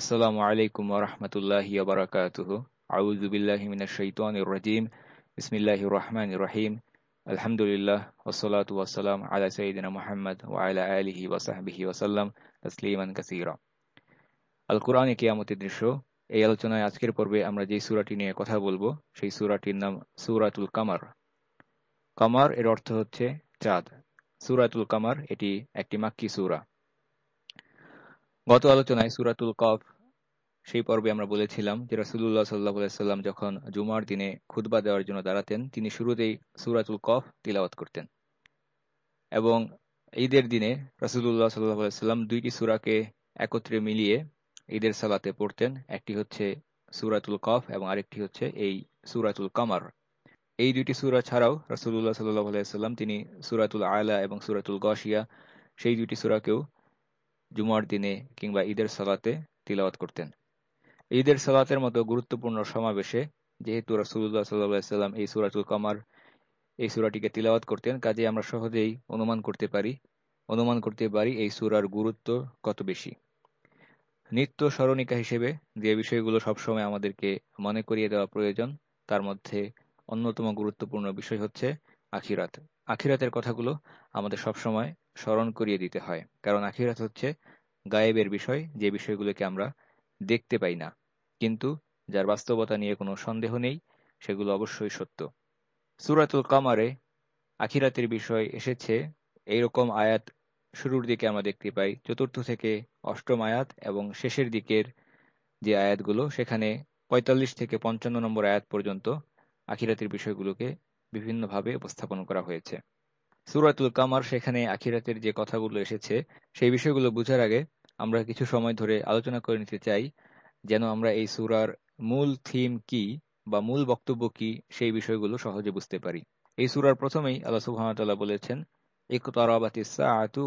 আসসালামু আলাইকুম ওরহমতুল্লাহি ওবরাকাতুহু আউযু বিল্লাহি মিনাশ শাইতানির রাজিম। বিসমিল্লাহির রহমানির রহিম। দৃশ্য। এই আলোচনায় আজকের পর্বে আমরা যে সূরাটি নিয়ে কথা বলব, সেই সূরাটির নাম সূরাতুল কামার। কামার এর অর্থ হচ্ছে চাঁদ। সূরাতুল কামার এটি একটি মাক্কি সূরা। গত আলোচনায় সুরাতুল কফ, সেই পর্বে আমরা বলেছিলাম যে রাসূলুল্লাহ সাল্লাল্লাহু আলাইহি সাল্লাম যখন জুমার দিনে খুতবা দেওয়ার জন্য দাঁড়াতেন, তিনি শুরুতেই সুরাতুল কফ তিলাওয়াত করতেন। এবং ঈদের দিনে রাসূলুল্লাহ সাল্লাল্লাহু আলাইহি সাল্লাম দুইটি সূরাকে একত্রে মিলিয়ে ঈদের সালাতে পড়তেন। একটি হচ্ছে সুরাতুল কফ এবং আরেকটি হচ্ছে এই সুরাতুল কামার। এই দুইটি সুরা ছাড়াও রাসূলুল্লাহ সাল্লাহ সাল্লাম তিনি সুরাতুল আয়লা এবং সুরাতুল গাশিয়া, সেই দুইটি সূরাকেও জুমার দিনে কিংবা ঈদের সালাতে তিলাওয়াত করতেন। ঈদের সালাতের মতো গুরুত্বপূর্ণ সমাবেশে যেহেতু সাল্লাল্লাহু সাল্লাম এই সূরাতুল কামার, এই সুরাটিকে তিলাওয়াত করতেন কাজে আমরা সহজেই অনুমান করতে পারি, অনুমান করতে পারি এই সুরার গুরুত্ব কত বেশি। নিত্য স্মরণিকা হিসেবে যে বিষয়গুলো সবসময় আমাদেরকে মনে করিয়ে দেওয়া প্রয়োজন, তার মধ্যে অন্যতম গুরুত্বপূর্ণ বিষয় হচ্ছে আখিরাত। আখিরাতের কথাগুলো আমাদের সবসময় স্মরণ করিয়ে দিতে হয়। কারণ আখিরাত হচ্ছে গায়েবের বিষয়, যে বিষয়গুলোকে আমরা দেখতে পাই না। কিন্তু যার বাস্তবতা নিয়ে কোনো সন্দেহ নেই, সেগুলো অবশ্যই সত্য। সুরাতুল কামারে আখিরাতের বিষয় এসেছে। এইরকম আয়াত শুরুর দিকে আমরা দেখতে পাই, চতুর্থ থেকে অষ্টম আয়াত এবং শেষের দিকের যে আয়াতগুলো, সেখানে ৪৫ থেকে পঞ্চান্ন নম্বর আয়াত পর্যন্ত আখিরাতের বিষয়গুলোকে বিভিন্নভাবে উপস্থাপন করা হয়েছে। সুরাতুল কামার সেখানে আখিরাতের যে কথাগুলো এসেছে, সেই বিষয়গুলো বুঝার আগে আমরা কিছু সময় ধরে আলোচনা করে নিতে চাই, যেন আমরা এই সুরার মূল থিম কি বা মূল বক্তব্য কি সেই বিষয়গুলো সহজে বুঝতে পারি। এই সুরার প্রথমেই আল্লাহ সুবহানাহু বলেছেন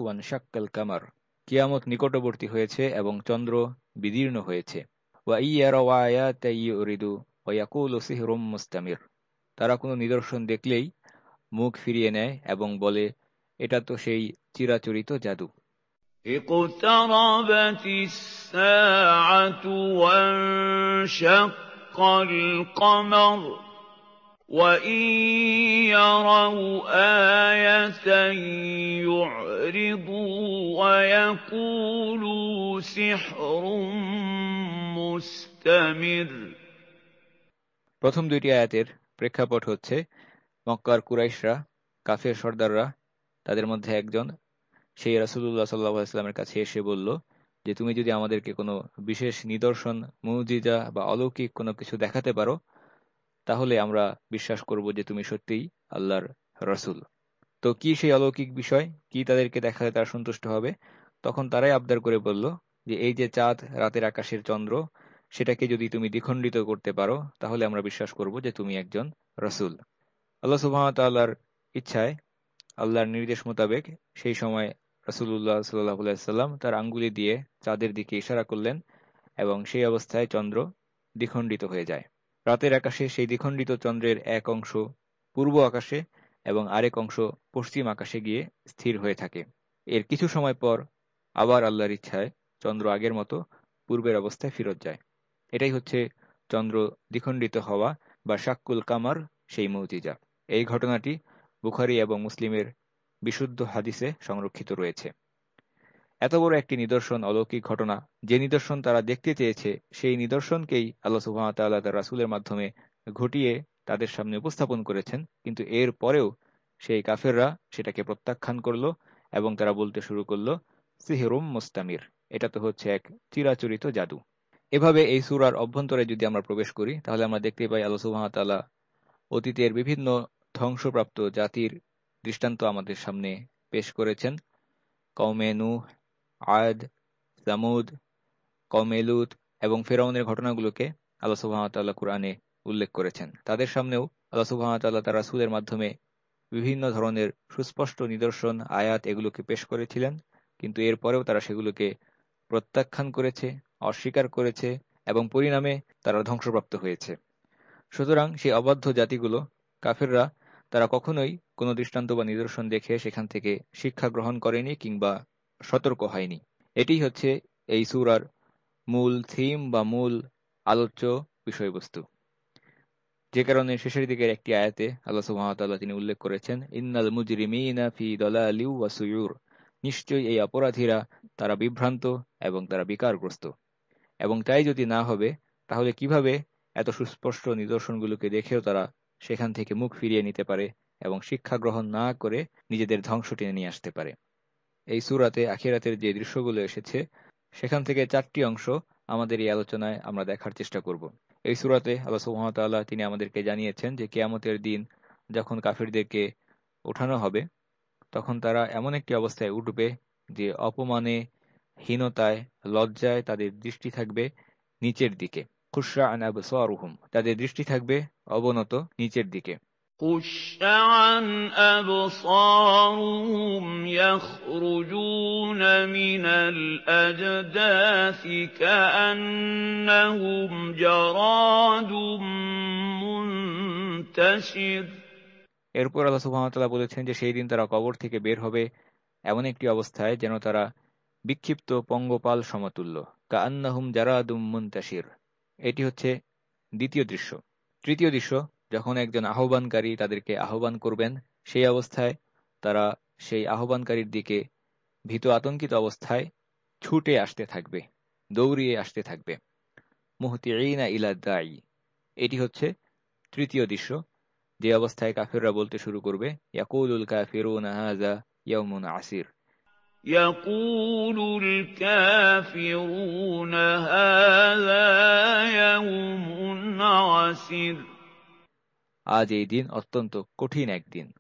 ওয়ানশাক্কাল কামার কিয়ামত নিকটবর্তী হয়েছে এবং চন্দ্র বিদীর্ণ হয়েছে। ওয়া ইউরিদু ওয়া তারা কোনো নিদর্শন দেখলেই মুখ ফিরিয়ে নেয় এবং বলে এটা তো সেই চিরাচরিত জাদু اقتربت الساعة وانشق القمر وإن يروا آية يعرضوا ويقولوا سحر مستمر প্রথম দুইটি আয়াতের প্রেক্ষাপট হচ্ছে মক্কার কুরাইশরা, কাফের সর্দাররা, তাদের মধ্যে একজন, সেই রাসুল্লাহ সাল্লাহ ইসলামের কাছে এসে বলল যে, তুমি যদি আমাদেরকে কোনো বিশেষ নিদর্শন, মুজিজা বা অলৌকিক কোনো কিছু দেখাতে পারো, তাহলে আমরা বিশ্বাস করব যে তুমি সত্যিই আল্লাহর রসুল। তো কি সেই অলৌকিক বিষয়? কি তাদেরকে দেখালে তারা সন্তুষ্ট হবে? তখন তারাই আবদার করে বলল যে, এই যে চাঁদ, রাতের আকাশের চন্দ্র, সেটাকে যদি তুমি দ্বিখণ্ডিত করতে পারো, তাহলে আমরা বিশ্বাস করব যে তুমি একজন রসুল। আল্লাহ সুবাহতাল্লাহর ইচ্ছায়, আল্লাহর নির্দেশ মোতাবেক সেই সময় রাসুল্লাহ সাল্লাহ সাল্লাম তার আঙ্গুলি দিয়ে চাঁদের দিকে ইশারা করলেন এবং সেই অবস্থায় চন্দ্র দ্বিখণ্ডিত হয়ে যায়। রাতের আকাশে সেই দ্বিখণ্ডিত চন্দ্রের এক অংশ পূর্ব আকাশে এবং আরেক অংশ পশ্চিম আকাশে গিয়ে স্থির হয়ে থাকে। এর কিছু সময় পর আবার আল্লাহর ইচ্ছায় চন্দ্র আগের মতো পূর্বের অবস্থায় ফিরত যায়। এটাই হচ্ছে চন্দ্র দ্বিখণ্ডিত হওয়া বা শাক্কুল কামার সেই মৌজিজা এই ঘটনাটি বুখারি এবং মুসলিমের বিশুদ্ধ হাদিসে সংরক্ষিত রয়েছে। এত বড় একটি নিদর্শন, অলৌকিক ঘটনা, যে নিদর্শন তারা দেখতে চেয়েছে, সেই নিদর্শনকেই আল্লাহ সুহামতাল্লাহ তার রাসুলের মাধ্যমে ঘটিয়ে তাদের সামনে উপস্থাপন করেছেন। কিন্তু এর পরেও সেই কাফেররা সেটাকে প্রত্যাখ্যান করল এবং তারা বলতে শুরু করল, সিহেরুম মুস্তামির। এটা তো হচ্ছে এক চিরাচরিত জাদু। এভাবে এই সুরার অভ্যন্তরে যদি আমরা প্রবেশ করি, তাহলে আমরা দেখতে পাই আল্লাহ সুহামতাল্লাহ অতীতের বিভিন্ন ধ্বংসপ্রাপ্ত জাতির দৃষ্টান্ত আমাদের সামনে পেশ করেছেন। কৌমে নু আদ জামুদ কৌমেলুত এবং ফেরাউনের ঘটনাগুলোকে আল্লাহ সুবাহতাল্লাহ কোরআনে উল্লেখ করেছেন। তাদের সামনেও আল্লাহ সুবাহতাল্লাহ তার রাসুলের মাধ্যমে বিভিন্ন ধরনের সুস্পষ্ট নিদর্শন, আয়াত এগুলোকে পেশ করেছিলেন, কিন্তু এরপরেও তারা সেগুলোকে প্রত্যাখ্যান করেছে, অস্বীকার করেছে এবং পরিণামে তারা ধ্বংসপ্রাপ্ত হয়েছে। সুতরাং সেই অবাধ্য জাতিগুলো, কাফেররা তারা কখনোই কোনো দৃষ্টান্ত বা নিদর্শন দেখে সেখান থেকে শিক্ষা গ্রহণ করেনি কিংবা সতর্ক হয়নি। এটি হচ্ছে এই সুরার মূল থিম বা মূল আলোচ্য বিষয়বস্তু। যে কারণে শেষের দিকের একটি আয়াতে আল্লাহ সুহামতাল্লাহ তিনি উল্লেখ করেছেন, ইন্নাল মুজরিমিনা ফি দলালিউ ওয়া সুয়ুর। নিশ্চয়ই এই অপরাধীরা তারা বিভ্রান্ত এবং তারা বিকারগ্রস্ত। এবং তাই যদি না হবে, তাহলে কীভাবে এত সুস্পষ্ট নিদর্শনগুলোকে দেখেও তারা সেখান থেকে মুখ ফিরিয়ে নিতে পারে এবং শিক্ষা গ্রহণ না করে নিজেদের ধ্বংস টেনে নিয়ে আসতে পারে। এই সুরাতে আখিরাতের যে দৃশ্যগুলো এসেছে, সেখান থেকে চারটি অংশ আমাদের এই আলোচনায় আমরা দেখার চেষ্টা করব। এই সুরাতে আল্লাহ সুহামতাল্লাহ তিনি আমাদেরকে জানিয়েছেন যে কেয়ামতের দিন যখন কাফিরদেরকে ওঠানো হবে, তখন তারা এমন একটি অবস্থায় উঠবে যে অপমানে, হীনতায়, লজ্জায় তাদের দৃষ্টি থাকবে নিচের দিকে। খুশরা আনাব সোয়ারুহুম তাদের দৃষ্টি থাকবে অবনত নিচের দিকে خش عن أبصارهم يخرجون من الأجداث كأنهم جراد منتشر এরপর আল্লাহ সুবহানাহু বলেছেন যে সেই দিন তারা কবর থেকে বের হবে এমন একটি অবস্থায় যেন তারা বিক্ষিপ্ত পঙ্গপাল সমতুল্য কাআন্নাহুম জারাদুম মুনতাশির এটি হচ্ছে দ্বিতীয় দৃশ্য। তৃতীয় দৃশ্য, যখন একজন আহ্বানকারী তাদেরকে আহ্বান করবেন, সেই অবস্থায় তারা সেই আহ্বানকারীর দিকে ভীত আতঙ্কিত অবস্থায় ছুটে আসতে থাকবে, দৌড়িয়ে আসতে থাকবে। মুহতিঈনা ইলা দায়ী এটি হচ্ছে তৃতীয় দৃশ্য। যে অবস্থায় কাফিররা বলতে শুরু করবে, ইয়াকুলুল কাফিরুনা হাযা ইয়াউমুন আসির। يقول الكافرون هذا يوم عسير আজ এই দিন অত্যন্ত কঠিন একদিন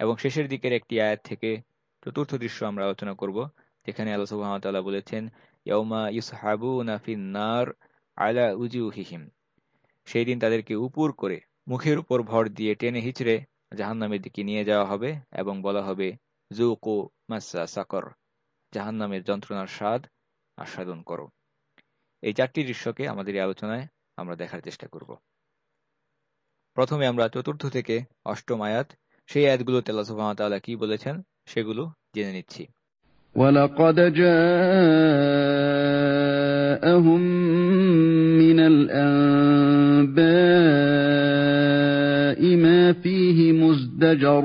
এবং শেষের দিকের একটি আয়াত থেকে চতুর্থ দৃশ্য আমরা আলোচনা করব যেখানে আল্লাহ সুবহানাহু বলেছেন ইয়াউমা ইউসহাবুনা ফিন-নার আলা উজুহিহিম সেই দিন তাদেরকে উপর করে মুখের উপর ভর দিয়ে টেনে হিচড়ে জাহান্নামের দিকে নিয়ে যাওয়া হবে এবং বলা হবে জুকু মাসা সাকর জাহান্নামের যন্ত্রণার স্বাদ আস্বাদন করো এই চারটি দৃশ্যকে আমাদের এই আলোচনায় আমরা দেখার চেষ্টা করব প্রথমে আমরা চতুর্থ থেকে অষ্টম আয়াত সেই আয়াতগুলো তেল্লা সুবাহতাল্লাহ কি বলেছেন সেগুলো জেনে নিচ্ছি ولقد جاءهم من الأنباء ما فيه مزدجر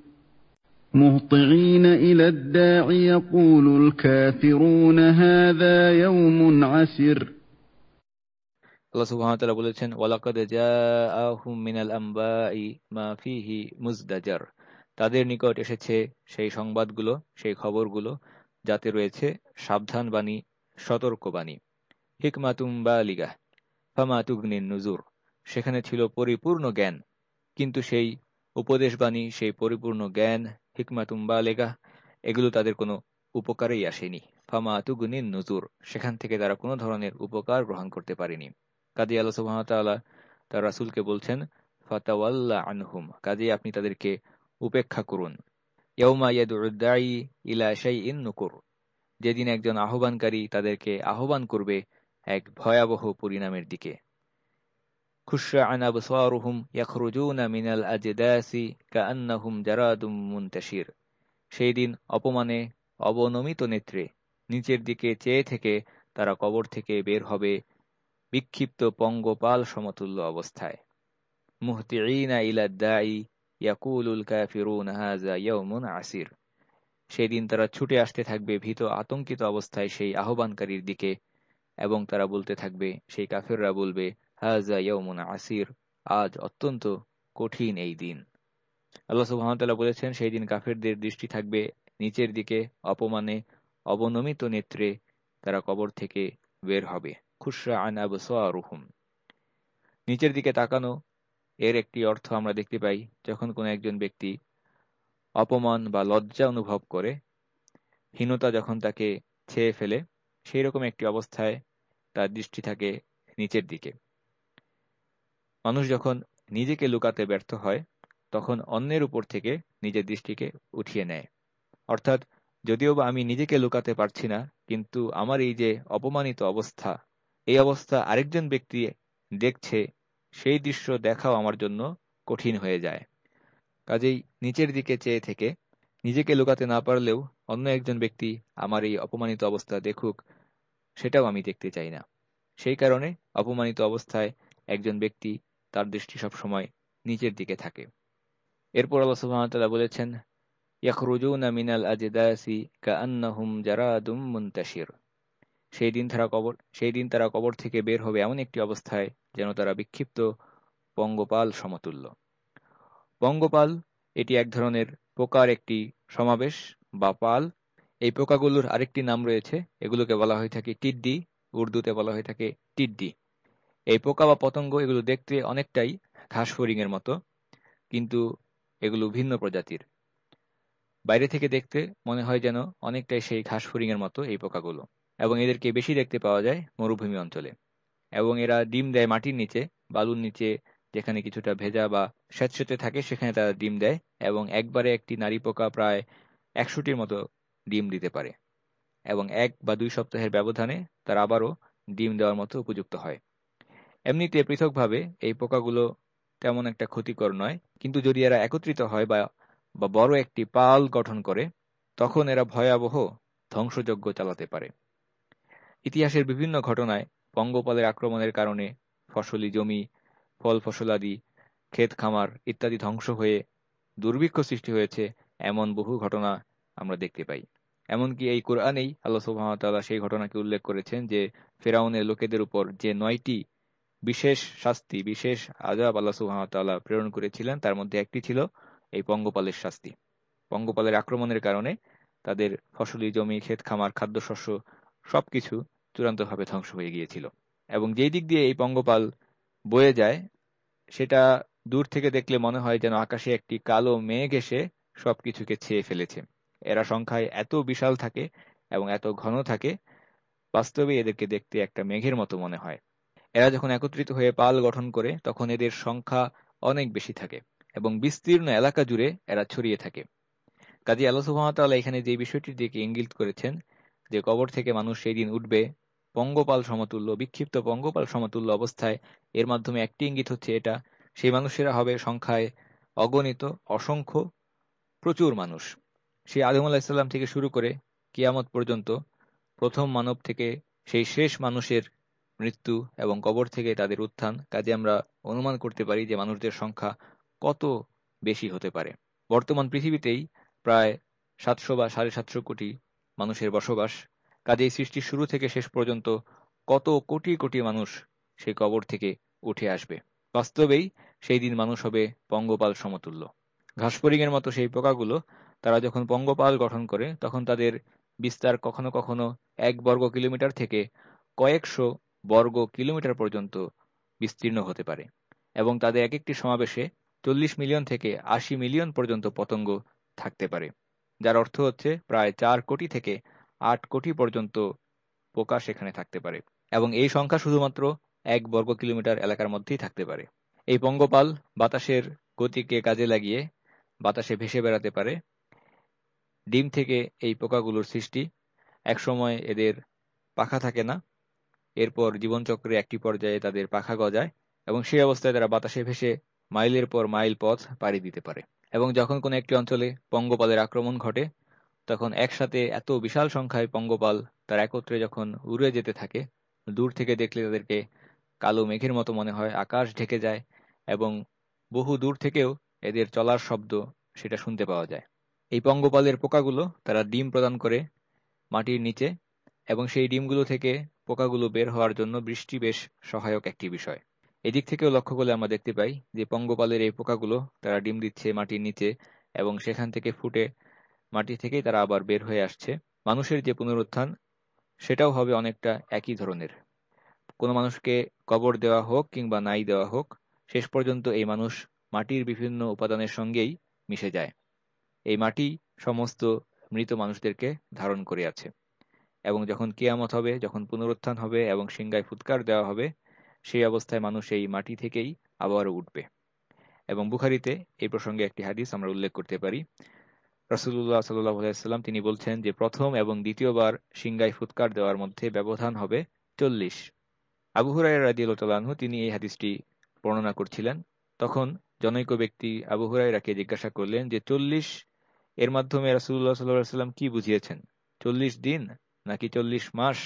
مهطعين إلى الداع يقول الكافرون هذا يوم عسر আল্লাহ সুবহানাহু বলেছেন ওয়ালাকাদ জাআহুম মিনাল আমবাই মা ফিহি মুজদাজার তাদের নিকট এসেছে সেই সংবাদগুলো সেই খবরগুলো যাতে রয়েছে সাবধান বাণী সতর্ক বাণী হিকমাতুম বালিগা ফামা তুগনিন নুজুর সেখানে ছিল পরিপূর্ণ জ্ঞান কিন্তু সেই উপদেশবাণী সেই পরিপূর্ণ জ্ঞান হিকমাতুম বালেগা এগুলো তাদের কোনো উপকারেই আসেনি। ফামা তুগনিন নুজুর, সেখান থেকে তারা কোনো ধরনের উপকার গ্রহণ করতে পারেনি। কাজী আল্লাহ সুবাহতাল্লাহ তার রাসুলকে বলছেন, ফাতাওয়াল্লা আনহুম কাজে আপনি তাদেরকে উপেক্ষা করুন। ইয়ৌমা ইয়াদুদ্দাই শাইইন নুকুর, যেদিন একজন আহ্বানকারী তাদেরকে আহ্বান করবে এক ভয়াবহ পরিণামের দিকে। খুশরা আন আবসারুহুম ইয়াখরুজুনা মিনাল আজদাসি কাআন্নাহুম জারাদুম মুনতাশির সেই দিন অপমানে অবনমিত নেত্রে নিচের দিকে চেয়ে থেকে তারা কবর থেকে বের হবে বিক্ষিপ্ত পঙ্গপাল সমতুল্য অবস্থায়। মুহতিঈনা ইলা দাই ইয়াকুলুল কাফিরুন হাযা ইয়াউমুন আসির। সেদিন তারা ছুটে আসতে থাকবে ভীত আতঙ্কিত অবস্থায় সেই আহ্বানকারীর দিকে এবং তারা বলতে থাকবে, সেই কাফেররা বলবে হাজা ইয়াউমুন আসির আজ অত্যন্ত কঠিন এই দিন। আল্লাহ সুবহানাহু বলেছেন, সেই দিন কাফেরদের দৃষ্টি থাকবে নিচের দিকে, অপমানে অবনমিত নেত্রে তারা কবর থেকে বের হবে। খুশরা আন আবসারুহুম। নিচের দিকে তাকানো, এর একটি অর্থ আমরা দেখতে পাই, যখন কোনো একজন ব্যক্তি অপমান বা লজ্জা অনুভব করে, হীনতা যখন তাকে ছেয়ে ফেলে সেই রকম একটি অবস্থায় তার দৃষ্টি থাকে নিচের দিকে। মানুষ যখন নিজেকে লুকাতে ব্যর্থ হয়, তখন অন্যের উপর থেকে নিজের দৃষ্টিকে উঠিয়ে নেয়। অর্থাৎ, যদিও বা আমি নিজেকে লুকাতে পারছি না, কিন্তু আমার এই যে অপমানিত অবস্থা, এই অবস্থা আরেকজন ব্যক্তি দেখছে, সেই দৃশ্য দেখাও আমার জন্য কঠিন হয়ে যায়। কাজেই নিচের দিকে চেয়ে থেকে নিজেকে লুকাতে না পারলেও অন্য একজন ব্যক্তি আমার এই অপমানিত অবস্থা দেখুক, সেটাও আমি দেখতে চাই না। সেই কারণে অপমানিত অবস্থায় একজন ব্যক্তি তার দৃষ্টি সবসময় নিচের দিকে থাকে। এরপর আল্লাহ সুবহানাহু বলেছেন, ইয়াখরুজুনা মিনাল আজদাসি কাআন্নাহুম জারাদুম মুনতাশির। সেই দিন তারা কবর, সেই দিন তারা কবর থেকে বের হবে এমন একটি অবস্থায় যেন তারা বিক্ষিপ্ত পঙ্গপাল সমতুল্য। পঙ্গপাল, এটি এক ধরনের পোকার একটি সমাবেশ বা পাল। এই পোকাগুলোর আরেকটি নাম রয়েছে, এগুলোকে বলা হয়ে থাকে টিড্ডি, উর্দুতে বলা হয়ে থাকে টিড্ডি। এই পোকা বা পতঙ্গ এগুলো দেখতে অনেকটাই ঘাস ফড়িংয়ের মতো, কিন্তু এগুলো ভিন্ন প্রজাতির। বাইরে থেকে দেখতে মনে হয় যেন অনেকটাই সেই ঘাস ফড়িংয়ের মতো এই পোকাগুলো, এবং এদেরকে বেশি দেখতে পাওয়া যায় মরুভূমি অঞ্চলে। এবং এরা ডিম দেয় মাটির নিচে, বালুর নিচে, যেখানে কিছুটা ভেজা বা স্যাঁতস্যাঁতে থাকে, সেখানে তারা ডিম দেয়, এবং একবারে একটি নারী পোকা প্রায় একশোটির মতো ডিম দিতে পারে। এবং এক বা দুই সপ্তাহের ব্যবধানে তারা আবারও ডিম দেওয়ার মতো উপযুক্ত হয়। এমনিতে পৃথকভাবে এই পোকাগুলো তেমন একটা ক্ষতিকর নয়। কিন্তু যদি এরা একত্রিত হয় বা বা বড় একটি পাল গঠন করে, তখন এরা ভয়াবহ ধ্বংসযজ্ঞ চালাতে পারে। ইতিহাসের বিভিন্ন ঘটনায় পঙ্গপালের আক্রমণের কারণে ফসলি জমি, ফল ফসলাদি, ক্ষেত খামার ইত্যাদি ধ্বংস হয়ে দুর্ভিক্ষ সৃষ্টি হয়েছে এমন বহু ঘটনা আমরা দেখতে পাই। এমনকি এই কোরআনেই আল্লাহ সুহামতাল্লাহ সেই ঘটনাকে উল্লেখ করেছেন যে, ফেরাউনের লোকেদের উপর যে নয়টি বিশেষ শাস্তি, বিশেষ আজাব আল্লাহ সুহামতাল্লাহ প্রেরণ করেছিলেন, তার মধ্যে একটি ছিল এই পঙ্গপালের শাস্তি। পঙ্গপালের আক্রমণের কারণে তাদের ফসলি জমি ক্ষেত খামার খাদ্যশস্য সবকিছু চূড়ান্তভাবে ধ্বংস হয়ে গিয়েছিল। এবং যেই দিক দিয়ে এই পঙ্গপাল বয়ে যায়, সেটা দূর থেকে দেখলে মনে হয় যেন আকাশে একটি কালো মেঘ এসে সবকিছুকে ছেয়ে ফেলেছে। এরা সংখ্যায় এত বিশাল থাকে এবং এত ঘন থাকে বাস্তবে এদেরকে দেখতে একটা মেঘের মতো মনে হয়। এরা যখন একত্রিত হয়ে পাল গঠন করে, তখন এদের সংখ্যা অনেক বেশি থাকে এবং বিস্তীর্ণ এলাকা জুড়ে এরা ছড়িয়ে থাকে। কাজী আল্লাহ এখানে যে বিষয়টির দিকে ইঙ্গিত করেছেন, যে কবর থেকে মানুষ সেই দিন উঠবে, পঙ্গপাল সমতুল্য, বিক্ষিপ্ত পঙ্গপাল সমতুল্য অবস্থায়, এর মাধ্যমে একটি ইঙ্গিত হচ্ছে এটা, সেই মানুষেরা হবে সংখ্যায় অগণিত, অসংখ্য, প্রচুর মানুষ। সেই আদম আলাহিসাল্লাম থেকে শুরু করে কিয়ামত পর্যন্ত প্রথম মানব থেকে সেই শেষ মানুষের মৃত্যু এবং কবর থেকে তাদের উত্থান। কাজে আমরা অনুমান করতে পারি যে মানুষদের সংখ্যা কত বেশি হতে পারে। বর্তমান পৃথিবীতেই প্রায় সাতশো বা সাড়ে সাতশো কোটি মানুষের বসবাস। কাজে এই সৃষ্টির শুরু থেকে শেষ পর্যন্ত কত কোটি কোটি মানুষ সেই কবর থেকে উঠে আসবে। বাস্তবেই সেই দিন মানুষ হবে পঙ্গপাল সমতুল্য। ঘাসপরিংয়ের মতো সেই পোকাগুলো তারা যখন পঙ্গপাল গঠন করে, তখন তাদের বিস্তার কখনো কখনো এক বর্গ কিলোমিটার থেকে কয়েকশো বর্গ কিলোমিটার পর্যন্ত বিস্তীর্ণ হতে পারে এবং তাদের এক একটি সমাবেশে চল্লিশ মিলিয়ন থেকে আশি মিলিয়ন পর্যন্ত পতঙ্গ থাকতে পারে, যার অর্থ হচ্ছে প্রায় চার কোটি থেকে আট কোটি পর্যন্ত পোকা সেখানে থাকতে পারে এবং এই সংখ্যা শুধুমাত্র এক বর্গ কিলোমিটার এলাকার মধ্যেই থাকতে পারে। এই পঙ্গপাল বাতাসের গতিকে কাজে লাগিয়ে বাতাসে ভেসে বেড়াতে পারে। ডিম থেকে এই পোকাগুলোর সৃষ্টি একসময় এদের পাখা থাকে না এরপর জীবনচক্রে একটি পর্যায়ে তাদের পাখা গজায় এবং সেই অবস্থায় তারা বাতাসে ভেসে মাইলের পর মাইল পথ পাড়ি দিতে পারে। এবং যখন কোনো একটি অঞ্চলে পঙ্গপালের আক্রমণ ঘটে, তখন একসাথে এত বিশাল সংখ্যায় পঙ্গপাল তার একত্রে যখন উড়ে যেতে থাকে, দূর থেকে দেখলে তাদেরকে কালো মেঘের মতো মনে হয়, আকাশ ঢেকে যায় এবং বহু দূর থেকেও এদের চলার শব্দ সেটা শুনতে পাওয়া যায়। এই পঙ্গপালের পোকাগুলো তারা ডিম প্রদান করে মাটির নিচে এবং সেই ডিমগুলো থেকে পোকাগুলো বের হওয়ার জন্য বৃষ্টি বেশ সহায়ক একটি বিষয়। এদিক থেকেও লক্ষ্য করলে আমরা দেখতে পাই যে পঙ্গপালের এই পোকাগুলো, তারা ডিম দিচ্ছে মাটির নিচে এবং সেখান থেকে ফুটে মাটি থেকেই তারা আবার বের হয়ে আসছে। মানুষের যে পুনরুত্থান, সেটাও হবে অনেকটা একই ধরনের। কোনো মানুষকে কবর দেওয়া হোক কিংবা নাই দেওয়া হোক, শেষ পর্যন্ত এই মানুষ মাটির বিভিন্ন উপাদানের সঙ্গেই মিশে যায়। এই মাটি সমস্ত মৃত মানুষদেরকে ধারণ করে আছে। এবং যখন কেয়ামত হবে, যখন পুনরুত্থান হবে এবং সিংগায় ফুৎকার দেওয়া হবে, সেই অবস্থায় মানুষ এই মাটি থেকেই আবারও উঠবে। এবং বুখারিতে এই প্রসঙ্গে একটি হাদিস আমরা উল্লেখ করতে পারি। রাসুল্লাহ সাল্লাম তিনি বলছেন যে, প্রথম এবং দ্বিতীয়বার সিংগাই ফুৎকার দেওয়ার মধ্যে ব্যবধান হবে চল্লিশ। আবু হুরাই রাজিউল্লাহু তিনি এই হাদিসটি বর্ণনা করছিলেন। তখন জনৈক ব্যক্তি আবু হুরাইরাকে জিজ্ঞাসা করলেন যে, চল্লিশ এর মাধ্যমে রাসুল্লাহ সাল্লাহ সাল্লাম কি বুঝিয়েছেন? চল্লিশ দিন? নাকি চল্লিশ মাস,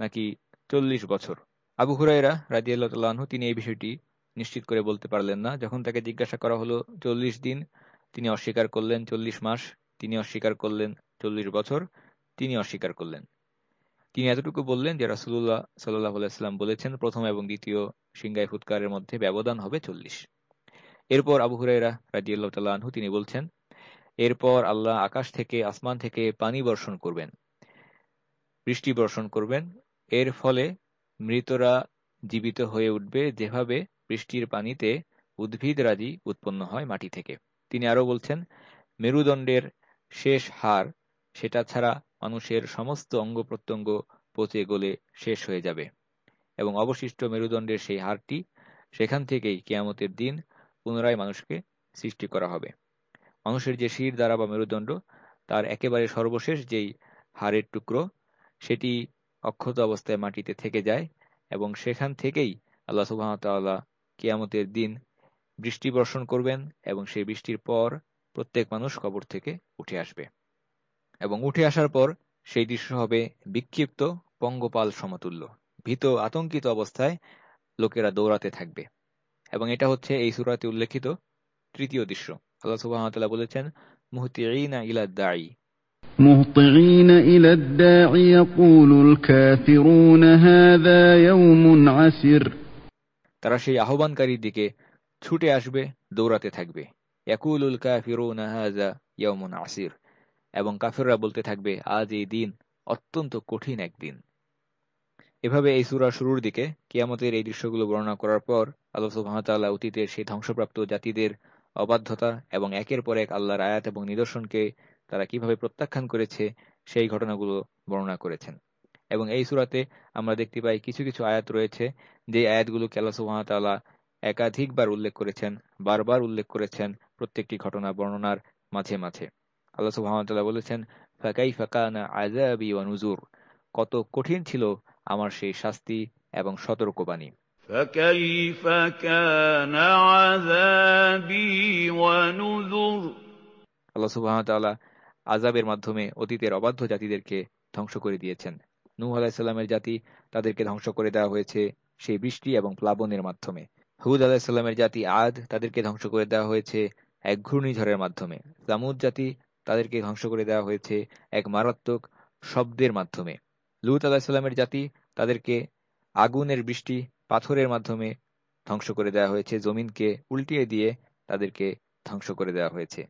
নাকি চল্লিশ বছর? আবু হুরাইরা রাজিয়াল্লাহু তিনি এই বিষয়টি নিশ্চিত করে বলতে পারলেন না। যখন তাকে জিজ্ঞাসা করা হলো চল্লিশ দিন, তিনি অস্বীকার করলেন চল্লিশ মাস, তিনি অস্বীকার করলেন চল্লিশ বছর, তিনি অস্বীকার করলেন। তিনি এতটুকু বললেন যে রাসুল্লাহ সাল্লাহ আলাইস্লাম বলেছেন, প্রথম এবং দ্বিতীয় সিংগাই ফুৎকারের মধ্যে ব্যবধান হবে চল্লিশ। এরপর আবু হুরাইরা রাজিয়াল্লাহ তাল্লাহু তিনি বলছেন, এরপর আল্লাহ আকাশ থেকে, আসমান থেকে পানি বর্ষণ করবেন। বৃষ্টি বর্ষণ করবেন। এর ফলে মৃতরা জীবিত হয়ে উঠবে যেভাবে বৃষ্টির পানিতে উদ্ভিদ রাজি উৎপন্ন হয় মাটি থেকে। তিনি আরও বলছেন, মেরুদণ্ডের শেষ হার সেটা ছাড়া মানুষের সমস্ত অঙ্গ প্রত্যঙ্গ পচে গলে শেষ হয়ে যাবে। এবং অবশিষ্ট মেরুদণ্ডের সেই হারটি সেখান থেকেই কেয়ামতের দিন পুনরায় মানুষকে সৃষ্টি করা হবে। মানুষের যে শির দ্বারা বা মেরুদণ্ড, তার একেবারে সর্বশেষ যেই হাড়ের টুকরো সেটি অক্ষত অবস্থায় মাটিতে থেকে যায় এবং সেখান থেকেই আল্লাহ সুবাহতাল্লাহ কিয়ামতের দিন বৃষ্টি বর্ষণ করবেন এবং সেই বৃষ্টির পর প্রত্যেক মানুষ কবর থেকে উঠে আসবে। এবং উঠে আসার পর সেই দৃশ্য হবে বিক্ষিপ্ত পঙ্গপাল সমতুল্য, ভীত, আতঙ্কিত অবস্থায় লোকেরা দৌড়াতে থাকবে। এবং এটা হচ্ছে এই সুরাতে উল্লেখিত তৃতীয় দৃশ্য। আল্লাহ সুবাহতাল্লাহ বলেছেন মুহতিনা ইলা দায়ী مهطعين إلى الداع يقول الكافرون هذا يوم عسر তারা সেই আহ্বানকারীর দিকে ছুটে আসবে দৌড়াতে থাকবে ইয়াকুলুল কাফিরুনা হাযা ইয়াউমুন আসির এবং কাফিররা বলতে থাকবে আজ এই দিন অত্যন্ত কঠিন একদিন এভাবে এই সূরা শুরুর দিকে কিয়ামতের এই দৃশ্যগুলো বর্ণনা করার পর আল্লাহ সুবহানাহু ওয়া তাআলা অতীতের সেই ধ্বংসপ্রাপ্ত জাতিদের অবাধ্যতা এবং একের পর এক আল্লাহর আয়াত এবং নিদর্শনকে তারা কিভাবে প্রত্যাখ্যান করেছে সেই ঘটনাগুলো বর্ণনা করেছেন এবং এই সুরাতে আমরা দেখতে পাই কিছু কিছু আয়াত রয়েছে যে আয়াতগুলোকে আল্লাহ সুহামতাল্লাহ একাধিকবার উল্লেখ করেছেন বারবার উল্লেখ করেছেন প্রত্যেকটি ঘটনা বর্ণনার মাঝে মাঝে আল্লাহ সুহামতাল্লাহ বলেছেন ফাকাই ফাকানা আজাবি ওয়ানুজুর কত কঠিন ছিল আমার সেই শাস্তি এবং সতর্কবাণী فكيف كان عذابي ونذر আল্লাহ সুবাহতাল্লাহ আজাবের মাধ্যমে অতীতের অবাধ্য জাতিদেরকে ধ্বংস করে দিয়েছেন। নূহ আলাহিসাল্লামের জাতি তাদেরকে ধ্বংস করে দেওয়া হয়েছে সেই বৃষ্টি এবং প্লাবনের মাধ্যমে। হুদ আলাহিসাল্লামের জাতি আদ তাদেরকে ধ্বংস করে দেওয়া হয়েছে এক ঘূর্ণিঝড়ের মাধ্যমে। জামুদ জাতি তাদেরকে ধ্বংস করে দেওয়া হয়েছে এক মারাত্মক শব্দের মাধ্যমে। লুত আলাহিসাল্লামের জাতি তাদেরকে আগুনের বৃষ্টি, পাথরের মাধ্যমে ধ্বংস করে দেওয়া হয়েছে, জমিনকে উল্টিয়ে দিয়ে তাদেরকে ধ্বংস করে দেওয়া হয়েছে।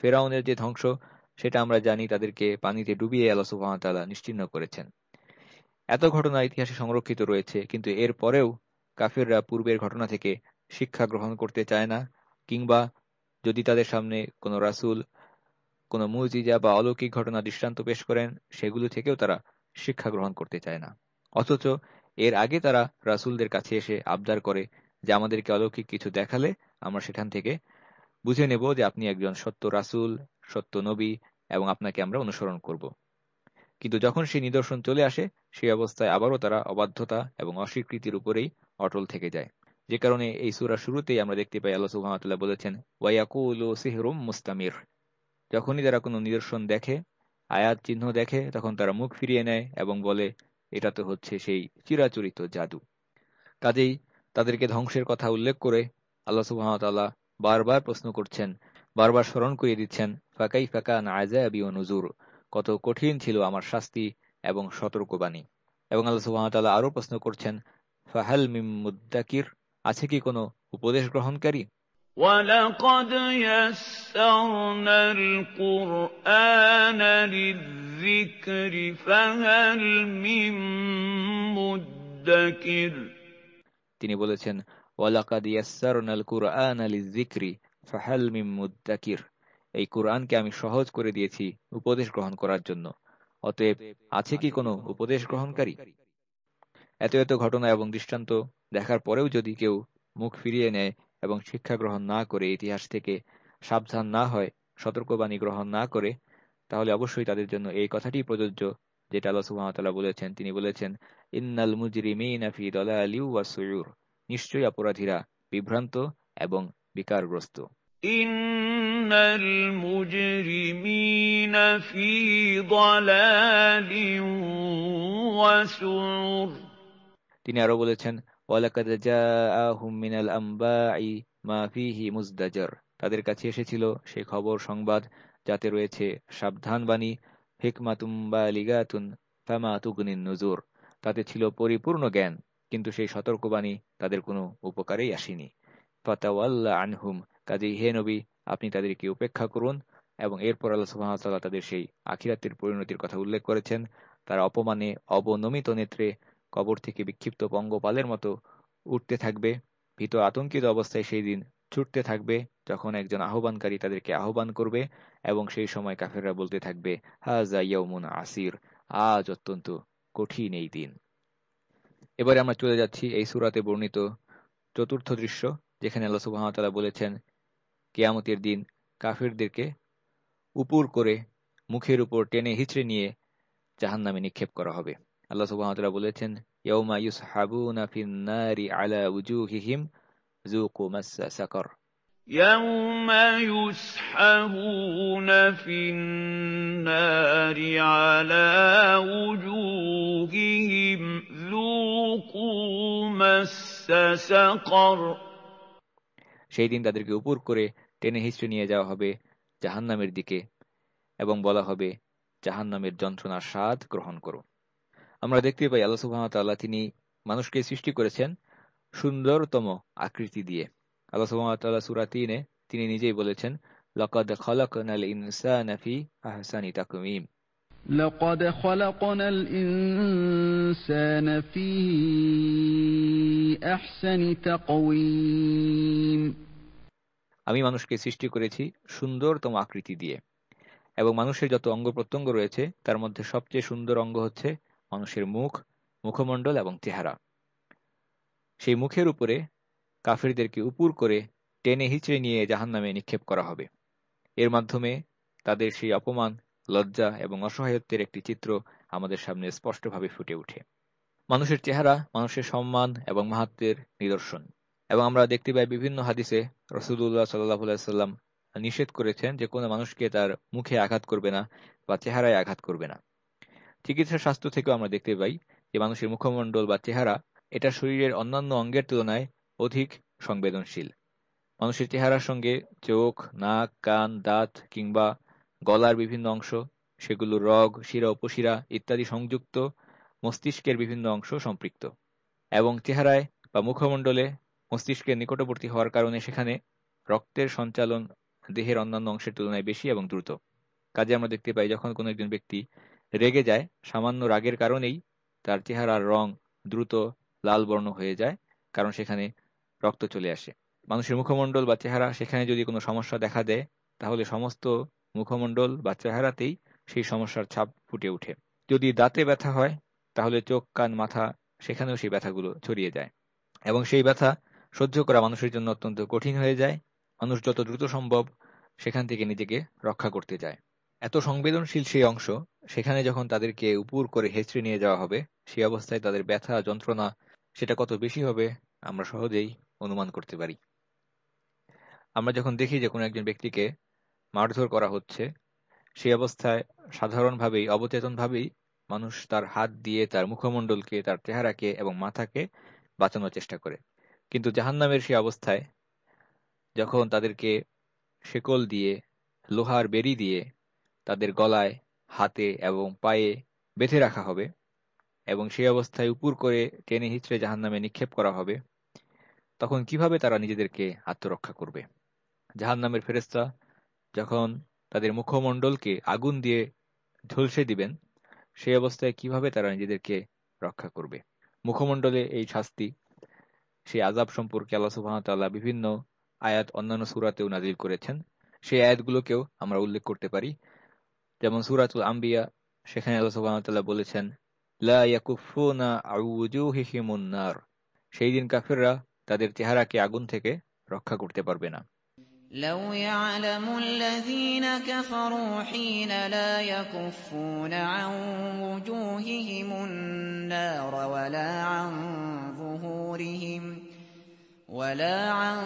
ফেরাউনের যে ধ্বংস সেটা আমরা জানি তাদেরকে পানিতে ডুবিয়ে আল্লাহ সুবাহতাল্লাহ নিশ্চিন্ন করেছেন। এত ঘটনা ইতিহাসে সংরক্ষিত রয়েছে, কিন্তু এর পরেও কাফেররা পূর্বের ঘটনা থেকে শিক্ষা গ্রহণ করতে চায় না, কিংবা যদি তাদের সামনে কোনো রাসুল, কোনো মুজিজা বা অলৌকিক ঘটনা দৃষ্টান্ত পেশ করেন, সেগুলো থেকেও তারা শিক্ষা গ্রহণ করতে চায় না। অথচ এর আগে তারা রাসুলদের কাছে এসে আবদার করে যে আমাদেরকে অলৌকিক কিছু দেখালে আমরা সেখান থেকে বুঝে নেব যে আপনি একজন সত্য রাসুল, সত্য নবী এবং আপনাকে আমরা অনুসরণ করব। কিন্তু যখন সেই নিদর্শন চলে আসে, সেই অবস্থায় আবারও তারা অবাধ্যতা এবং অস্বীকৃতির উপরেই অটল থেকে যায়। যে কারণে এই সুরা শুরুতেই আমরা দেখতে পাই আল্লাহ সুহামতাল্লাহ বলেছেন ওয়াইয়াকুল সিহরুম মুস্তামির। যখনই তারা কোনো নিদর্শন দেখে, আয়াত চিহ্ন দেখে, তখন তারা মুখ ফিরিয়ে নেয় এবং বলে, এটা তো হচ্ছে সেই চিরাচরিত জাদু। কাজেই তাদেরকে ধ্বংসের কথা উল্লেখ করে আল্লাহ সুবাহতাল্লাহ বারবার প্রশ্ন করছেন বারবার স্মরণ করিয়ে দিচ্ছেন ফাঁকাই ফাঁকা না আজাবি ও নজুর কত কঠিন ছিল আমার শাস্তি এবং সতর্কবাণী এবং আল্লাহ সুবাহতাল্লাহ আরও প্রশ্ন করছেন ফাহাল মিম মুদ্দাকির আছে কি কোনো উপদেশ গ্রহণকারী ولقد يسرنا القرآن للذكر فهل من مدكر তিনি বলেছেন ওয়ালাকাদ ইয়াসসারনাল কুরআন লিযিকরি ফাহাল মিম এই কুরআনকে আমি সহজ করে দিয়েছি উপদেশ গ্রহণ করার জন্য। অতএব আছে কি কোনো উপদেশ গ্রহণকারী? এত এত ঘটনা এবং দৃষ্টান্ত দেখার পরেও যদি কেউ মুখ ফিরিয়ে নেয় এবং শিক্ষা গ্রহণ না করে, ইতিহাস থেকে সাবধান না হয়, সতর্কবাণী গ্রহণ না করে, তাহলে অবশ্যই তাদের জন্য এই কথাটি প্রযোজ্য, যেটা আল্লাহ সুহামতাল্লাহ বলেছেন। তিনি বলেছেন, ইন্নাল মুজরিমিন ফি দালালিউ ওয়া নিশ্চয়ই অপরাধীরা বিভ্রান্ত এবং বিকারগ্রস্ত إن المجرمين في ضلال وسعر তিনি আরো বলেছেন ওয়ালাকাদ জাআহুম মিনাল আম্বাই মা ফিহি মুজদাজার তাদের কাছে এসেছিল সেই খবর সংবাদ যাতে রয়েছে সাবধানবাণী হিকমাতুম বালিগাতুন ফামা তুগনিন নুজুর তাতে ছিল পরিপূর্ণ জ্ঞান কিন্তু সেই সতর্কবাণী তাদের কোনো উপকারেই আসেনি ফাতাওয়াল্লা আনহুম। কাজেই হে নবী, আপনি তাদেরকে উপেক্ষা করুন এবং এরপর আল্লাহ সুবহানাহু তাদের সেই আখিরাতের পরিণতির কথা উল্লেখ করেছেন। তারা অপমানে, অবনমিত নেত্রে কবর থেকে বিক্ষিপ্ত পঙ্গপালের মতো উঠতে থাকবে, ভীত আতঙ্কিত অবস্থায় সেই দিন ছুটতে থাকবে যখন একজন আহ্বানকারী তাদেরকে আহ্বান করবে এবং সেই সময় কাফেররা বলতে থাকবে হাজা আসির, আজ অত্যন্ত কঠিন এই দিন। এবারে আমরা চলে যাচ্ছি এই সুরাতে বর্ণিত চতুর্থ দৃশ্য। যেখানে আল্লাহ সুবহানাহু বলেছেন কেয়ামতের দিন কাফিরদেরকে উপর করে মুখের উপর টেনে হিচড়ে নিয়ে জাহান্নামে নিক্ষেপ করা হবে আল্লাহ সুবহানাহু বলেছেন ইয়াউমা ইউসহাবুনা ফিন নারি আলা উজুহিহিম যুকু মাসসা সাকার يوم يسحبون في النار على وجوههم ذوقوا مس سقر সেই দিন তাদেরকে উপর করে টেনে হিচড়ে নিয়ে যাওয়া হবে জাহান্নামের দিকে এবং বলা হবে জাহান্নামের যন্ত্রণার স্বাদ গ্রহণ করো আমরা দেখতে পাই আল্লাহ সুবহানাহু তিনি মানুষকে সৃষ্টি করেছেন সুন্দরতম আকৃতি দিয়ে আল্লাহ সুবহানাহু সূরা 3 এ তিনি নিজেই বলেছেন লাকাদ খালাকনাল ইনসানা ফি আহসানি তাকওয়িম لقد خلقنا الإنسان في أحسن تقويم আমি মানুষকে সৃষ্টি করেছি সুন্দরতম আকৃতি দিয়ে, এবং মানুষের যত অঙ্গ প্রত্যঙ্গ রয়েছে, তার মধ্যে সবচেয়ে সুন্দর অঙ্গ হচ্ছে মানুষের মুখ, মুখমণ্ডল এবং চেহারা। সেই মুখের উপরে কাফেরদেরকে উপুর করে টেনে হিচড়ে নিয়ে জাহান্নামে নিক্ষেপ করা হবে। এর মাধ্যমে তাদের সেই অপমান, লজ্জা এবং অসহায়ত্বের একটি চিত্র আমাদের সামনে স্পষ্টভাবে ফুটে ওঠে। মানুষের চেহারা, মানুষের সম্মান এবং মাহাত্মের নিদর্শন। এবং আমরা দেখতে পাই বিভিন্ন হাদিসে রসুল্লাহ সাল্লাহ সাল্লাম নিষেধ করেছেন যে কোনো মানুষকে তার মুখে আঘাত করবে না বা চেহারায় আঘাত করবে না। চিকিৎসা স্বাস্থ্য থেকেও আমরা দেখতে পাই যে মানুষের মুখমণ্ডল বা চেহারা এটা শরীরের অন্যান্য অঙ্গের তুলনায় অধিক সংবেদনশীল। মানুষের চেহারার সঙ্গে চোখ, নাক, কান, দাঁত কিংবা গলার বিভিন্ন অংশ, সেগুলো রগ, শিরা, উপশিরা ইত্যাদি সংযুক্ত মস্তিষ্কের বিভিন্ন অংশ সম্পৃক্ত এবং চেহারায় বা মুখমণ্ডলে মস্তিষ্কের নিকটবর্তী হওয়ার কারণে সেখানে রক্তের সঞ্চালন দেহের অন্যান্য অংশের তুলনায় বেশি এবং দ্রুত। কাজে আমরা দেখতে পাই, যখন কোনো একজন ব্যক্তি রেগে যায়, সামান্য রাগের কারণেই তার চেহারার রং দ্রুত লাল বর্ণ হয়ে যায়, কারণ সেখানে রক্ত চলে আসে। মানুষের মুখমণ্ডল বা চেহারা, সেখানে যদি কোনো সমস্যা দেখা দেয়, তাহলে সমস্ত মুখমণ্ডল বা চেহারাতেই সেই সমস্যার ছাপ ফুটে ওঠে। যদি দাঁতে ব্যথা হয় তাহলে চোখ, কান, মাথা, সেখানেও সেই ব্যথাগুলো ছড়িয়ে যায়। এবং সেই ব্যথা সহ্য করা মানুষের জন্য অত্যন্ত কঠিন হয়ে যায়। মানুষ যত দ্রুত সম্ভব সেখান থেকে নিজেকে রক্ষা করতে যায়। এত সংবেদনশীল সেই অংশ, সেখানে যখন তাদেরকে উপর করে হেঁচড়ে নিয়ে যাওয়া হবে, সেই অবস্থায় তাদের ব্যথা, যন্ত্রণা, সেটা কত বেশি হবে, আমরা সহজেই অনুমান করতে পারি। আমরা যখন দেখি যে কোনো একজন ব্যক্তিকে মারধর করা হচ্ছে, সেই অবস্থায় সাধারণভাবেই, অবচেতনভাবেই মানুষ তার হাত দিয়ে তার মুখমণ্ডলকে, তার চেহারাকে এবং মাথাকে বাঁচানোর চেষ্টা করে। কিন্তু জাহান্নামের সেই অবস্থায় যখন তাদেরকে শেকল দিয়ে, লোহার বেরি দিয়ে তাদের গলায়, হাতে এবং পায়ে বেঁধে রাখা হবে এবং সেই অবস্থায় উপর করে টেনে হিচড়ে জাহান্নামে নিক্ষেপ করা হবে, তখন কীভাবে তারা নিজেদেরকে আত্মরক্ষা করবে? জাহান্নামের ফেরেস্তা যখন তাদের মুখমণ্ডলকে আগুন দিয়ে ঝলসে দিবেন সেই অবস্থায় কীভাবে তারা নিজেদেরকে রক্ষা করবে? মুখমণ্ডলে এই শাস্তি, সেই আজাব সম্পর্কে আল্লাহ সুবাহতাল্লাহ বিভিন্ন আয়াত অন্যান্য সুরাতেও নাজিল করেছেন। সেই আয়াতগুলোকেও আমরা উল্লেখ করতে পারি। যেমন সুরাতুল আম্বিয়া, সেখানে আল্লাহ সুবাহতাল্লাহ বলেছেন সেই দিন কাফেররা তাদের চেহারাকে আগুন থেকে রক্ষা করতে পারবে না। لو يعلم الذين كفروا حين لا يكفون عن وجوههم النار ولا عن ظهورهم ولا عن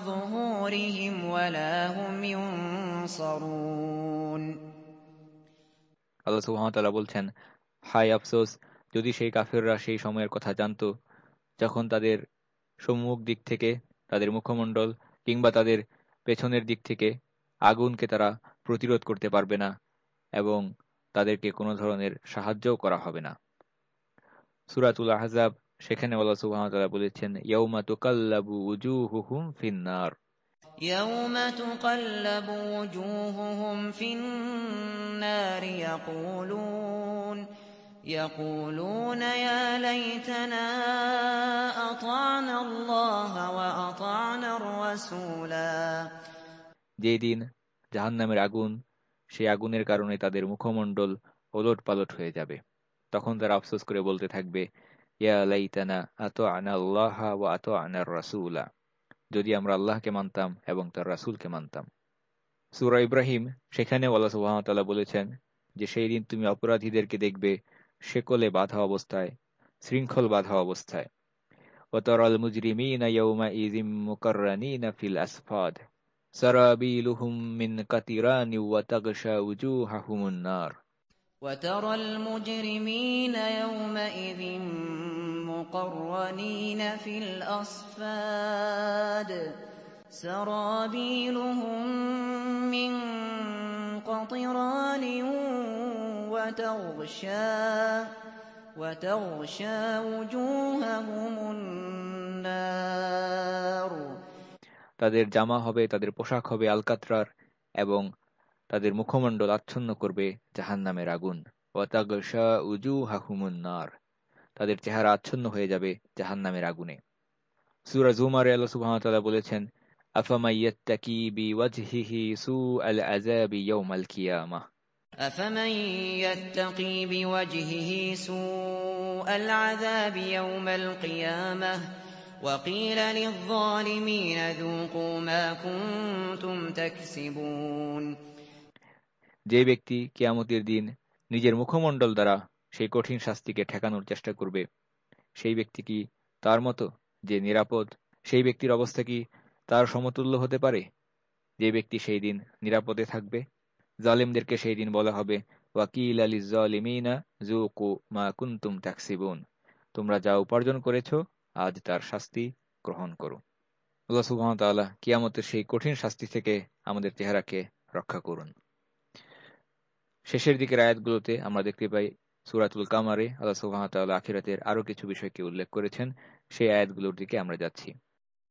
ظهورهم ولا هم ينصرون আল্লাহ সুবহানাহু ওয়া তাআলা বলছেন হায় আফসোস যদি সেই কাফেররা সেই সময়ের কথা জানতো যখন তাদের সম্মুখ দিক থেকে তাদের মুখমণ্ডল কিংবা তাদের পেছনের দিক থেকে আগুনকে তারা প্রতিরোধ করতে পারবে না এবং তাদেরকে কোনো ধরনের সাহায্যও করা হবে না সুরাতুল আহজাব সেখানে আল্লাহ সুবহানাহু ওয়া তাআলা বলেছেন ইয়াউমা তুকাল্লাবু উজুহুহুম ফিন্নার يوم تقلب وجوههم في النار يقولون يقولون يا ليتنا أطعنا الله وأطعنا الرسولا যেই দিন জাহান্নামের আগুন সেই আগুনের কারণে তাদের মুখমণ্ডল ওলট পালট হয়ে যাবে তখন তারা আফসোস করে বলতে থাকবে ইয়া লাইতানা আতো আনা আল্লাহ ওয়া আতো আনার রাসুলা যদি আমরা আল্লাহকে মানতাম এবং তার রাসূলকে মানতাম সূরা ইব্রাহিম সেখানে আল্লাহ সুবহানাহু ওয়া তাআলা বলেছেন যে সেই দিন তুমি অপরাধীদেরকে দেখবে শেকলে বাঁধা অবস্থায় শৃঙ্খল বাঁধা অবস্থায় وترى المجرمين يومئذ مقرنين في الأصفاد سرابيلهم من قطران وتغشى وجوههم النار وترى المجرمين يومئذ مقرنين في الأصفاد سرابيلهم من قطران وتغشى وتغشى وجوههم النار তাদের জামা হবে তাদের পোশাক হবে আলকাত্রার এবং তাদের মুখমণ্ডল আচ্ছন্ন করবে জাহান্নামের আগুন ওয়াতাগশা উজু হাহুমুন নার তাদের চেহারা আচ্ছন্ন হয়ে যাবে জাহান্নামের আগুনে সূরা জুমারে আল্লাহ সুবহানাহু ওয়া তাআলা বলেছেন আফামাই ইয়াত্তাকি বিওয়াজহিহি সুআল আযাবি ইয়াউমাল কিয়ামাহ أفمن يتقي بوجهه سوء العذاب يوم القيامة وقيل للظالمين ذوقوا ما كنتم تكسبون যে ব্যক্তি কিয়ামতের দিন নিজের মুখমণ্ডল দ্বারা সেই কঠিন শাস্তিকে ঠেকানোর চেষ্টা করবে সেই ব্যক্তি কি তার মতো যে নিরাপদ সেই ব্যক্তির অবস্থা কি তার সমতুল্য হতে পারে যে ব্যক্তি সেই দিন নিরাপদে থাকবে জালিমদেরকে সেই দিন বলা হবে, ওয়াকিল আলী জালিমিনা জুকু মা কুন্তুম তাকসিবুন। তোমরা যা উপার্জন করেছ, আজ তার শাস্তি গ্রহণ করো। আল্লাহ ওয়া কিয়ামতের সেই কঠিন শাস্তি থেকে আমাদের চেহারাকে রক্ষা করুন। শেষের দিকের আয়াতগুলোতে আমরা দেখতে পাই, সুরাতুল কামারে আল্লাহ ওয়া আখিরাতের আরও কিছু বিষয়কে উল্লেখ করেছেন। সেই আয়াতগুলোর দিকে আমরা যাচ্ছি।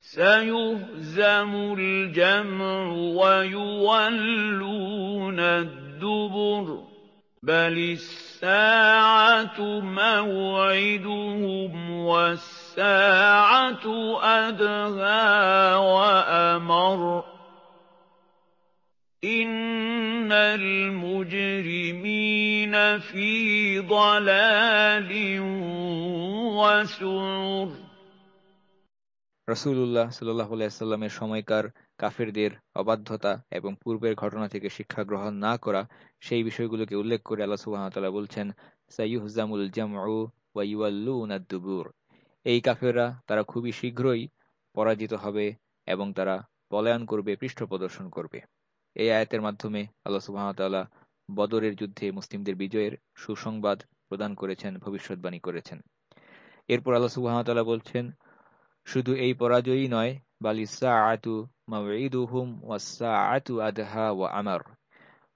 سيهزم الجمع ويولون الدبر بل الساعة موعدهم والساعة أدهى وأمر. إن المجرمين في ضلال وسعر. রসুল্লাহ সাল্লাহ সাল্লামের সময়কার কাফেরদের অবাধ্যতা এবং পূর্বের ঘটনা থেকে শিক্ষা গ্রহণ না করা, সেই বিষয়গুলোকে উল্লেখ করে আল্লাহ সুবাহতাল্লাহ বলছেন, সাইয়ুহজামুল জামউ ওয়াইউল্লুন দুবুর এই কাফেররা তারা খুবই শীঘ্রই পরাজিত হবে এবং তারা পলায়ন করবে, পৃষ্ঠ প্রদর্শন করবে। এই আয়াতের মাধ্যমে আল্লাহ সুবাহতাল্লাহ বদরের যুদ্ধে মুসলিমদের বিজয়ের সুসংবাদ প্রদান করেছেন ভবিষ্যৎবাণী করেছেন। এরপর আল্লাহ সুবাহতাল্লাহ বলছেন শুধু এই পরাজয়ই নয়, বাল ইসাআতু মাউঈদুহুম ওয়াসসাআতু আদহা ওয়া আমার,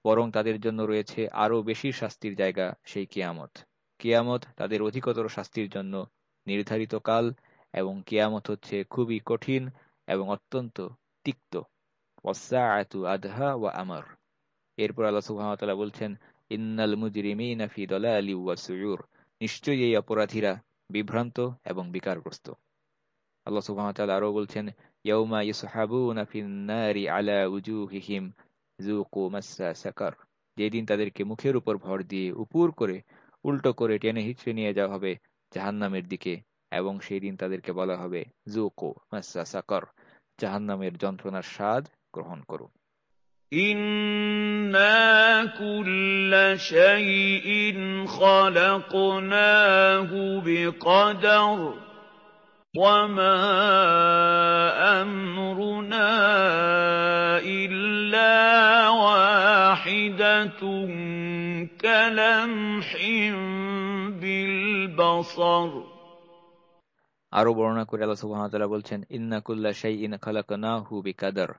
বরং তাদের জন্য রয়েছে আরও বেশি শাস্তির জায়গা সেই কিয়ামত। কিয়ামত তাদের অধিকতর শাস্তির জন্য নির্ধারিত কাল এবং কিয়ামত হচ্ছে খুবই কঠিন এবং অত্যন্ত তিক্ত। ওয়াসসাআতু আদহা ওয়া আমার। এরপর আল্লাহ তাআলা বলছেন, ইন্নাল মুজরিমিনা ফি দালালি ওয়া সুউর। নিশ্চয়ই এই অপরাধীরা বিভ্রান্ত এবং বিকারগ্রস্ত। আল্লাহ সুবহানাহু ওয়া তাআলা আরো বলছেন ইয়াউমা ইসহাবুনা ফিন নারি আলা উজুহিহিম যুকু মাসসা সাকার যেদিন তাদেরকে মুখের উপর ভর দিয়ে উপুর করে উল্টো করে টেনে হিচড়ে নিয়ে যাওয়া হবে জাহান্নামের দিকে এবং সেই দিন তাদেরকে বলা হবে জুকো মাসা সাকর জাহান্নামের যন্ত্রণার স্বাদ গ্রহণ করুন إِنَّا كُلَّ شَيْءٍ خَلَقْنَاهُ بِقَدَرٍ وَمَا أَمْرُنَا إِلَّا وَاحِدَةٌ كَلَمْحٍ بِالْبَصَرِ আরো বর্ণনা করে আল্লাহ সুবহানাহু ওয়া তাআলা বলছেন ইন্না কুল্লা শাইইন খালাকনাহু বিকাদার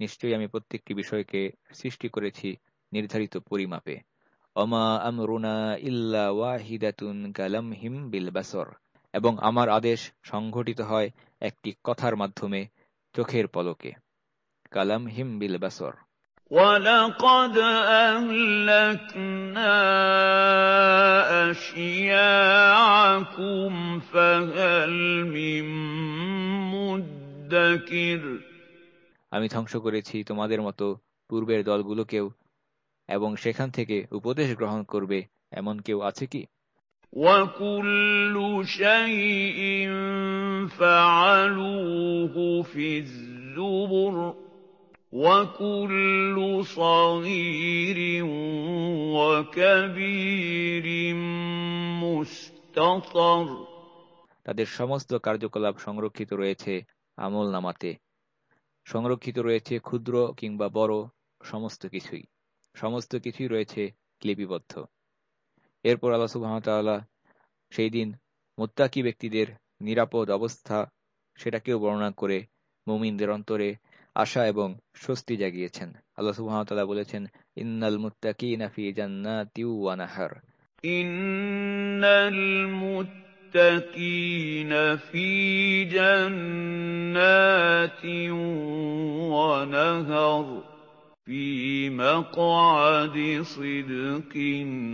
নিশ্চয়ই আমি প্রত্যেকটি বিষয়কে সৃষ্টি করেছি নির্ধারিত পরিমাপে অমা আমরুনা ইল্লা ওয়াহিদাতুন কালামহিম বিল বাসর এবং আমার আদেশ সংঘটিত হয় একটি কথার মাধ্যমে চোখের পলকে কালামহিম বিল বাসর وَلَقَدْ أَهْلَكْنَا أَشْيَاعَكُمْ فَهَلْ مِن مُّدَّكِرٍ আমি ধ্বংস করেছি তোমাদের মতো পূর্বের দলগুলোকেও এবং সেখান থেকে উপদেশ গ্রহণ করবে এমন কেউ আছে কি وَكُلُّ شَيْءٍ فَعَلُوهُ فِي الزُّبُرِ وَكُلُّ صَغِيرٍ وَكَبِيرٍ مُّسْتَطَرٍ তাদের সমস্ত কার্যকলাপ সংরক্ষিত রয়েছে আমল নামাতে সংরক্ষিত রয়েছে ক্ষুদ্র কিংবা বড় সমস্ত কিছুই সমস্ত কিছুই রয়েছে লিপিবদ্ধ এরপর আল্লাহ সুবাহতাল্লাহ সেই দিন মোত্তাকি ব্যক্তিদের নিরাপদ অবস্থা সেটাকেও বর্ণনা করে মুমিনদের অন্তরে আশা এবং স্বস্তি জাগিয়েছেন। আল্লাহ সুবহানাহু বলেছেন, ইন্নাল মুত্তাকিনা ফি জান্নাতি ওয়া নাহার। ইন্নাল মুত্তাকিনা ফি নাহার। في مقعد صدق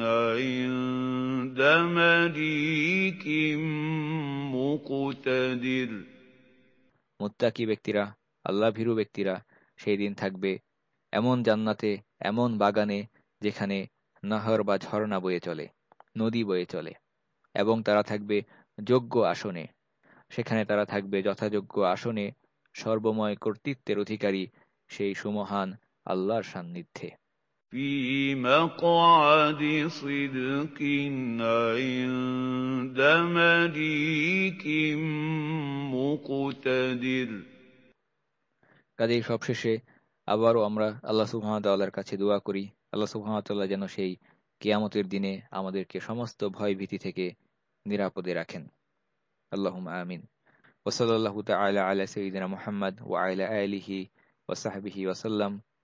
عند مليك مقتدر মুত্তাকি ব্যক্তিরা আল্লাহ ভীরু ব্যক্তিরা সেই দিন থাকবে এমন জান্নাতে এমন বাগানে যেখানে নাহর বা ঝর্ণা বয়ে চলে নদী বয়ে চলে এবং তারা থাকবে যোগ্য আসনে সেখানে তারা থাকবে যথাযোগ্য আসনে সর্বময় কর্তৃত্বের অধিকারী সেই সুমহান আল্লাহর সান্নিধ্যে في مقعد صدق عند مليك مقتدر কাজেই সবশেষে আবারও আমরা আল্লাহ সুহামতাল্লাহর কাছে দোয়া করি আল্লাহ সুহামতাল্লাহ যেন সেই কেয়ামতের দিনে আমাদেরকে সমস্ত ভয় ভীতি থেকে নিরাপদে রাখেন আল্লাহ আমিন ওসলাল্লাহ তালা আলা সঈদিনা মোহাম্মদ ও আলা আলিহি ওসাহাবিহি ওসাল্লাম